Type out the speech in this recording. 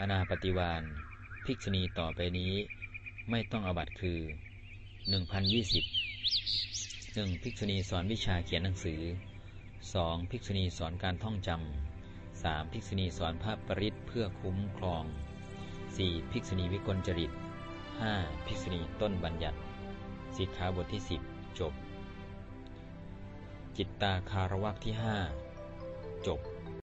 อนาปฏิวานภิกษุณีต่อไปนี้ ไม่ต้องอบัตคือ 1020 1. ภิกษุณีสอนวิชาเขียนหนังสือ 2. ภิกษุณีสอนการท่องจำ 3. ภิกษุณีสอนพระปริศเพื่อคุ้มครอง 4. ภิกษุณีวิกลจริต 5. ภิกษุณีต้นบัญญัติสิกขาบทที่ 10 จบ จิตตาคารวักที่ 5 จบ